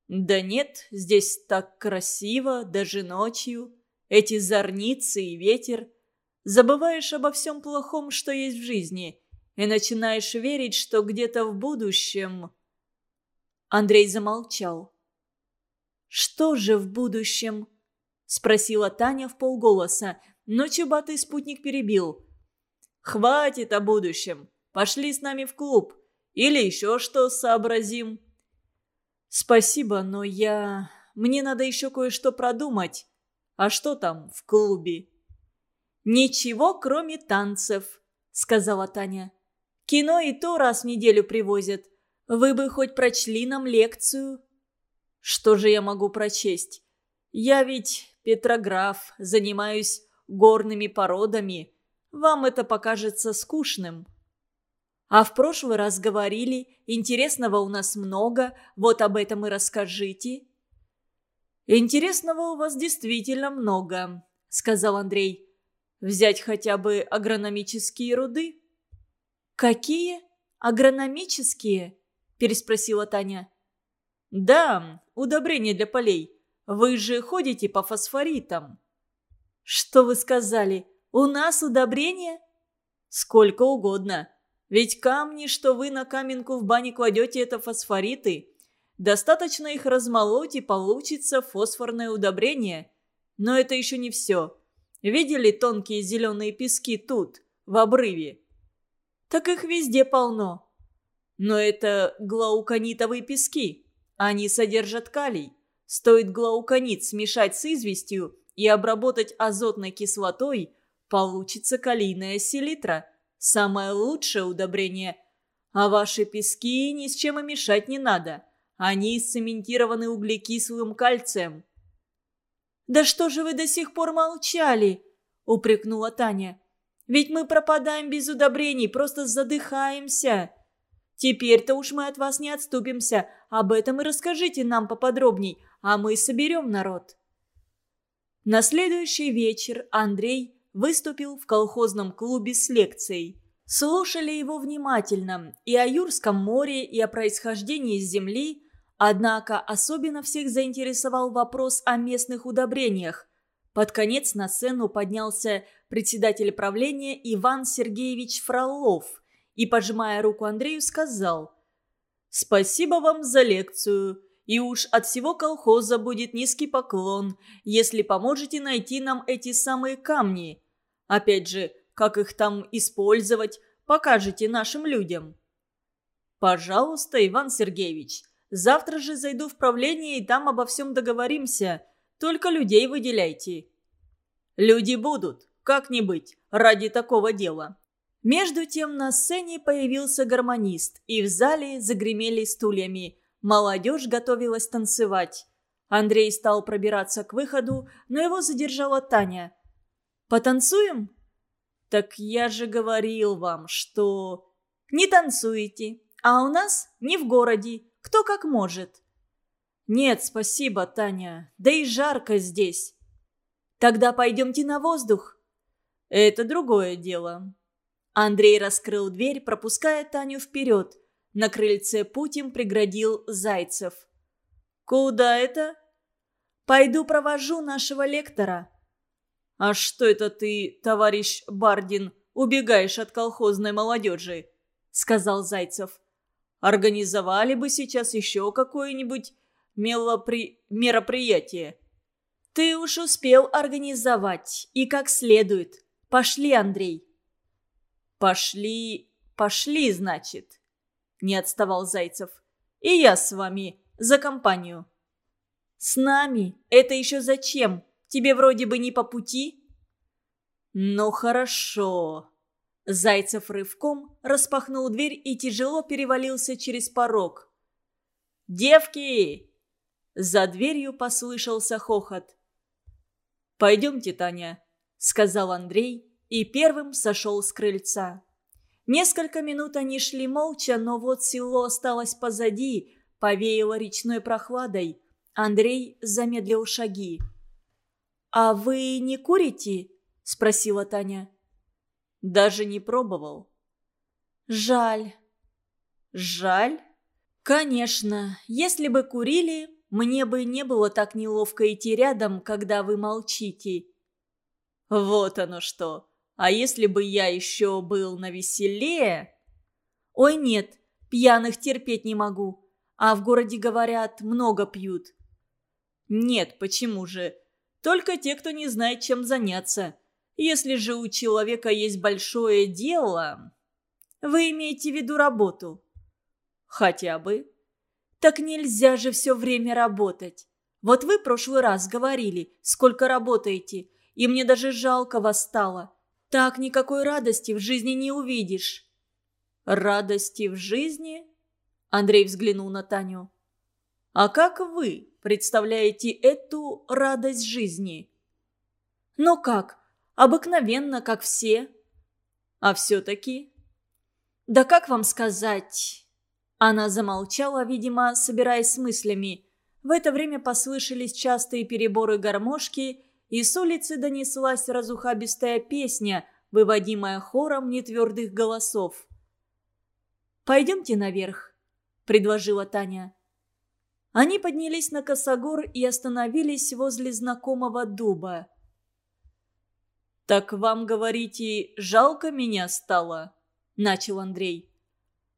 «Да нет, здесь так красиво, даже ночью. Эти зорницы и ветер. Забываешь обо всем плохом, что есть в жизни, и начинаешь верить, что где-то в будущем...» Андрей замолчал. «Что же в будущем?» – спросила Таня в полголоса, но чубатый спутник перебил. «Хватит о будущем. Пошли с нами в клуб. Или еще что сообразим». «Спасибо, но я... Мне надо еще кое-что продумать. А что там в клубе?» «Ничего, кроме танцев», — сказала Таня. «Кино и то раз в неделю привозят. Вы бы хоть прочли нам лекцию». «Что же я могу прочесть? Я ведь петрограф, занимаюсь горными породами. Вам это покажется скучным». А в прошлый раз говорили, интересного у нас много, вот об этом и расскажите». «Интересного у вас действительно много», — сказал Андрей. «Взять хотя бы агрономические руды?» «Какие? Агрономические?» – переспросила Таня. «Да, удобрения для полей. Вы же ходите по фосфоритам». «Что вы сказали? У нас удобрения?» «Сколько угодно. Ведь камни, что вы на каменку в бане кладете, это фосфориты. Достаточно их размолоть, и получится фосфорное удобрение. Но это еще не все. Видели тонкие зеленые пески тут, в обрыве? Так их везде полно. Но это глауконитовые пески. Они содержат калий. Стоит глауконит смешать с известью и обработать азотной кислотой, получится калийная селитра. Самое лучшее удобрение. А ваши пески ни с чем и мешать не надо. Они цементированы углекислым кальцием. «Да что же вы до сих пор молчали?» – упрекнула Таня. «Ведь мы пропадаем без удобрений, просто задыхаемся. Теперь-то уж мы от вас не отступимся. Об этом и расскажите нам поподробней, а мы соберем народ». На следующий вечер Андрей выступил в колхозном клубе с лекцией. Слушали его внимательно и о Юрском море, и о происхождении Земли – Однако особенно всех заинтересовал вопрос о местных удобрениях. Под конец на сцену поднялся председатель правления Иван Сергеевич Фролов и, пожимая руку Андрею, сказал «Спасибо вам за лекцию, и уж от всего колхоза будет низкий поклон, если поможете найти нам эти самые камни. Опять же, как их там использовать, покажете нашим людям». «Пожалуйста, Иван Сергеевич, Завтра же зайду в правление и там обо всем договоримся. Только людей выделяйте». «Люди будут, как не быть, ради такого дела». Между тем на сцене появился гармонист, и в зале загремели стульями. Молодежь готовилась танцевать. Андрей стал пробираться к выходу, но его задержала Таня. «Потанцуем?» «Так я же говорил вам, что...» «Не танцуете, а у нас не в городе. Кто как может». «Нет, спасибо, Таня. Да и жарко здесь». «Тогда пойдемте на воздух». «Это другое дело». Андрей раскрыл дверь, пропуская Таню вперед. На крыльце путь им преградил Зайцев. «Куда это?» «Пойду провожу нашего лектора». «А что это ты, товарищ Бардин, убегаешь от колхозной молодежи?» — сказал Зайцев. Организовали бы сейчас еще какое-нибудь мелопри... мероприятие. Ты уж успел организовать, и как следует. Пошли, Андрей. Пошли, пошли, значит. Не отставал Зайцев. И я с вами, за компанию. С нами? Это еще зачем? Тебе вроде бы не по пути? Ну хорошо. Зайцев рывком распахнул дверь и тяжело перевалился через порог. «Девки!» За дверью послышался хохот. «Пойдемте, Таня», — сказал Андрей и первым сошел с крыльца. Несколько минут они шли молча, но вот село осталось позади, повеяло речной прохладой. Андрей замедлил шаги. «А вы не курите?» – спросила Таня. Даже не пробовал. Жаль. Жаль? Конечно, если бы курили, мне бы не было так неловко идти рядом, когда вы молчите. Вот оно что. А если бы я еще был на веселее? Ой, нет, пьяных терпеть не могу. А в городе, говорят, много пьют. Нет, почему же? Только те, кто не знает, чем заняться. Если же у человека есть большое дело... Вы имеете в виду работу? Хотя бы. Так нельзя же все время работать. Вот вы прошлый раз говорили, сколько работаете, и мне даже жалко вас стало. Так никакой радости в жизни не увидишь. Радости в жизни? Андрей взглянул на Таню. А как вы представляете эту радость жизни? Ну как, Обыкновенно, как все. А все-таки... Да как вам сказать... Она замолчала, видимо, собираясь с мыслями. В это время послышались частые переборы гармошки, и с улицы донеслась разухабистая песня, выводимая хором нетвердых голосов. «Пойдемте наверх», — предложила Таня. Они поднялись на косогор и остановились возле знакомого дуба. «Так вам, говорите, жалко меня стало?» – начал Андрей.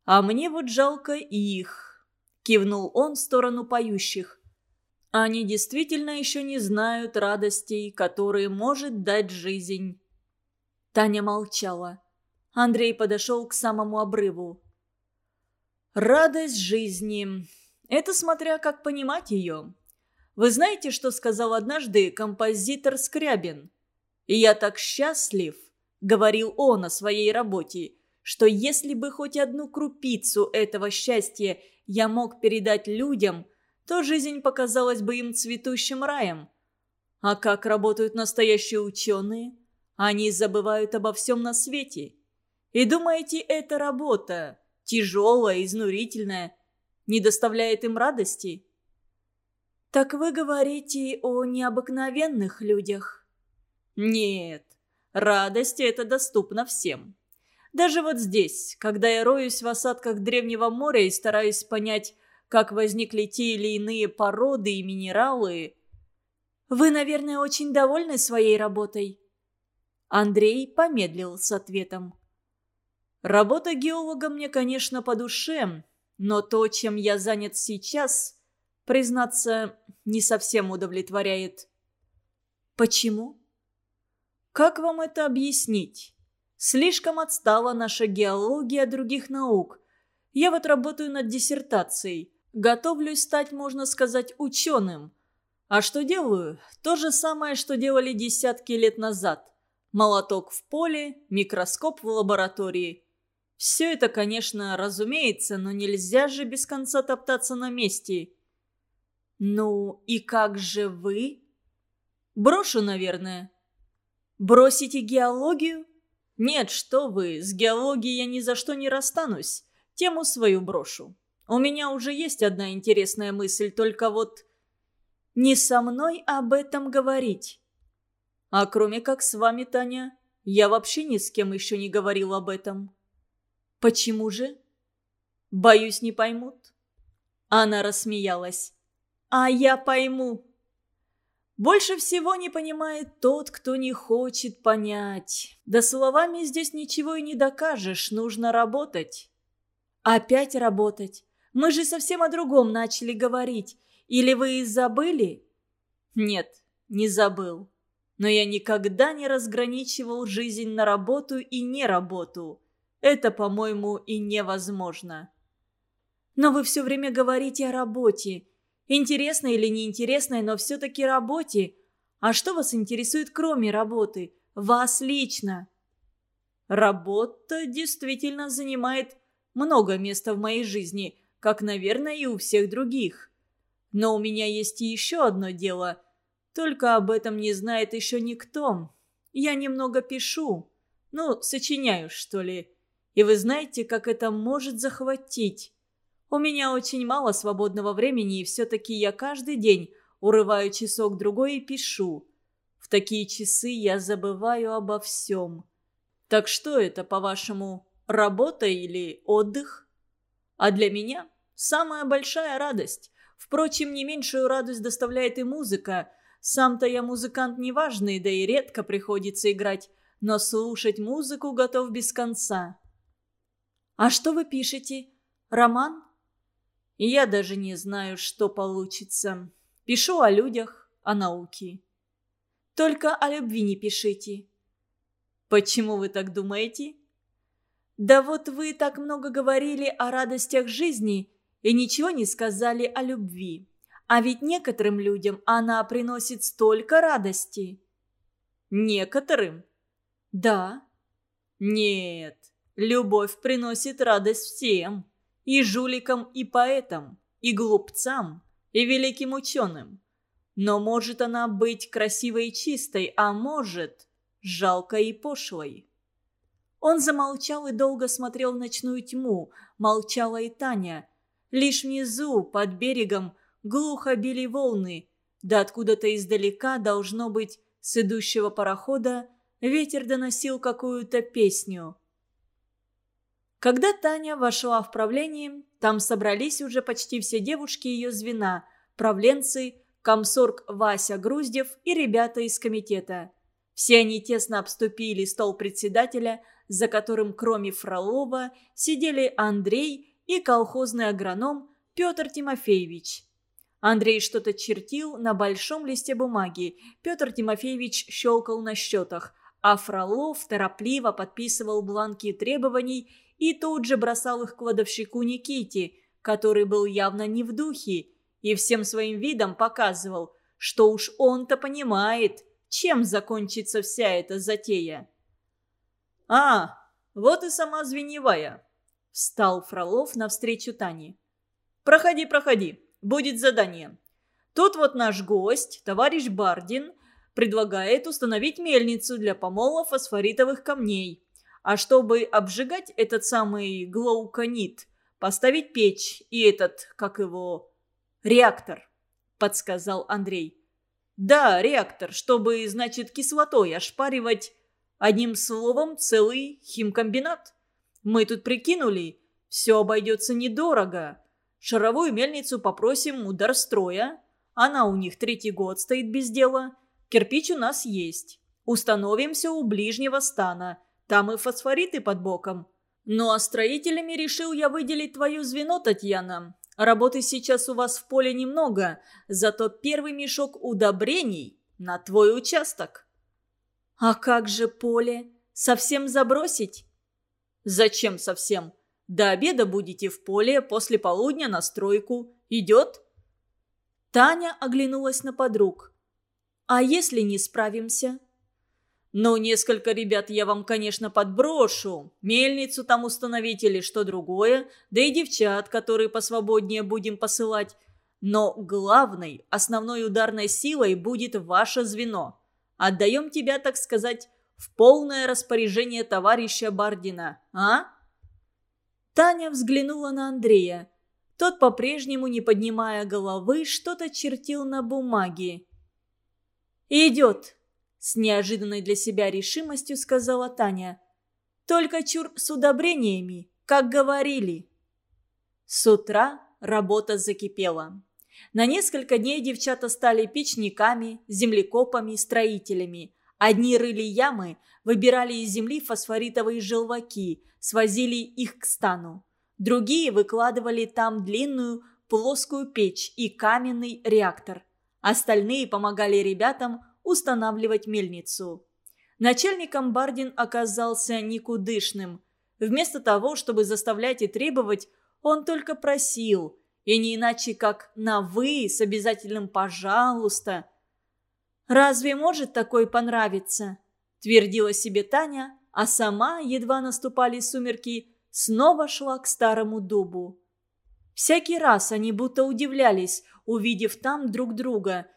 «А мне вот жалко их», – кивнул он в сторону поющих. «Они действительно еще не знают радостей, которые может дать жизнь». Таня молчала. Андрей подошел к самому обрыву. «Радость жизни. Это смотря как понимать ее. Вы знаете, что сказал однажды композитор Скрябин?» Я так счастлив, говорил он о своей работе, что если бы хоть одну крупицу этого счастья я мог передать людям, то жизнь показалась бы им цветущим раем. А как работают настоящие ученые? Они забывают обо всем на свете. И думаете, эта работа, тяжелая, изнурительная, не доставляет им радости? Так вы говорите о необыкновенных людях. Нет, радость это доступно всем. Даже вот здесь, когда я роюсь в осадках древнего моря и стараюсь понять, как возникли те или иные породы и минералы... Вы, наверное, очень довольны своей работой? Андрей помедлил с ответом. Работа геолога мне, конечно, по душе, но то, чем я занят сейчас, признаться, не совсем удовлетворяет. Почему? Как вам это объяснить? Слишком отстала наша геология других наук. Я вот работаю над диссертацией. Готовлюсь стать, можно сказать, ученым. А что делаю? То же самое, что делали десятки лет назад. Молоток в поле, микроскоп в лаборатории. Все это, конечно, разумеется, но нельзя же без конца топтаться на месте. Ну, и как же вы? Брошу, наверное. Бросите геологию? Нет, что вы, с геологией я ни за что не расстанусь. Тему свою брошу. У меня уже есть одна интересная мысль, только вот... Не со мной об этом говорить. А кроме как с вами, Таня, я вообще ни с кем еще не говорил об этом. Почему же? Боюсь, не поймут. Она рассмеялась. А я пойму. Больше всего не понимает тот, кто не хочет понять. Да словами здесь ничего и не докажешь, нужно работать. Опять работать? Мы же совсем о другом начали говорить. Или вы забыли? Нет, не забыл. Но я никогда не разграничивал жизнь на работу и не работу. Это, по-моему, и невозможно. Но вы все время говорите о работе. Интересной или неинтересной, но все-таки работе. А что вас интересует кроме работы? Вас лично? Работа действительно занимает много места в моей жизни, как, наверное, и у всех других. Но у меня есть еще одно дело. Только об этом не знает еще никто. Я немного пишу. Ну, сочиняю, что ли. И вы знаете, как это может захватить. У меня очень мало свободного времени, и все-таки я каждый день урываю часок-другой и пишу. В такие часы я забываю обо всем. Так что это, по-вашему, работа или отдых? А для меня самая большая радость. Впрочем, не меньшую радость доставляет и музыка. Сам-то я музыкант неважный, да и редко приходится играть, но слушать музыку готов без конца. «А что вы пишете? Роман?» Я даже не знаю, что получится. Пишу о людях, о науке. Только о любви не пишите. Почему вы так думаете? Да вот вы так много говорили о радостях жизни и ничего не сказали о любви. А ведь некоторым людям она приносит столько радости. Некоторым? Да. Нет, любовь приносит радость всем и жуликам, и поэтам, и глупцам, и великим ученым. Но может она быть красивой и чистой, а может жалкой и пошлой. Он замолчал и долго смотрел в ночную тьму, молчала и Таня. Лишь внизу, под берегом, глухо били волны, да откуда-то издалека, должно быть, с идущего парохода, ветер доносил какую-то песню. Когда Таня вошла в правление, там собрались уже почти все девушки ее звена, правленцы, комсорг Вася Груздев и ребята из комитета. Все они тесно обступили стол председателя, за которым кроме Фролова сидели Андрей и колхозный агроном Петр Тимофеевич. Андрей что-то чертил на большом листе бумаги, Петр Тимофеевич щелкал на счетах, а Фролов торопливо подписывал бланки требований и тут же бросал их кладовщику Никите, который был явно не в духе, и всем своим видом показывал, что уж он-то понимает, чем закончится вся эта затея. «А, вот и сама звеневая», — встал Фролов навстречу Тане. «Проходи, проходи, будет задание. Тут вот наш гость, товарищ Бардин, предлагает установить мельницу для помола фосфоритовых камней. А чтобы обжигать этот самый глоуконит, поставить печь и этот, как его, реактор, подсказал Андрей. Да, реактор, чтобы, значит, кислотой ошпаривать, одним словом, целый химкомбинат. Мы тут прикинули, все обойдется недорого. Шаровую мельницу попросим у Дарстроя. Она у них третий год стоит без дела. Кирпич у нас есть. Установим все у ближнего стана – там и фосфориты под боком. Ну а строителями решил я выделить твое звено, Татьяна. Работы сейчас у вас в поле немного, зато первый мешок удобрений на твой участок. А как же поле? Совсем забросить? Зачем совсем? До обеда будете в поле, после полудня на стройку. Идет? Таня оглянулась на подруг. А если не справимся? «Ну, несколько ребят я вам, конечно, подброшу. Мельницу там установить или что другое. Да и девчат, которые посвободнее будем посылать. Но главной, основной ударной силой будет ваше звено. Отдаем тебя, так сказать, в полное распоряжение товарища Бардина, а?» Таня взглянула на Андрея. Тот, по-прежнему не поднимая головы, что-то чертил на бумаге. «Идет», с неожиданной для себя решимостью сказала Таня. «Только чур с удобрениями, как говорили». С утра работа закипела. На несколько дней девчата стали печниками, землекопами, строителями. Одни рыли ямы, выбирали из земли фосфоритовые желваки, свозили их к стану. Другие выкладывали там длинную плоскую печь и каменный реактор. Остальные помогали ребятам устанавливать мельницу. Начальником Бардин оказался никудышным. Вместо того, чтобы заставлять и требовать, он только просил, и не иначе как на «вы» с обязательным «пожалуйста». «Разве может такой понравиться?» – твердила себе Таня, а сама, едва наступали сумерки, снова шла к старому дубу. Всякий раз они будто удивлялись, увидев там друг друга –